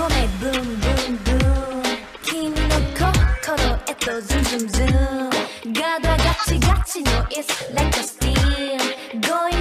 come boom boom boom 君の心へと zoom zoom zoom ガダガチガチの It's like a steam. Going